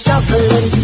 shuffling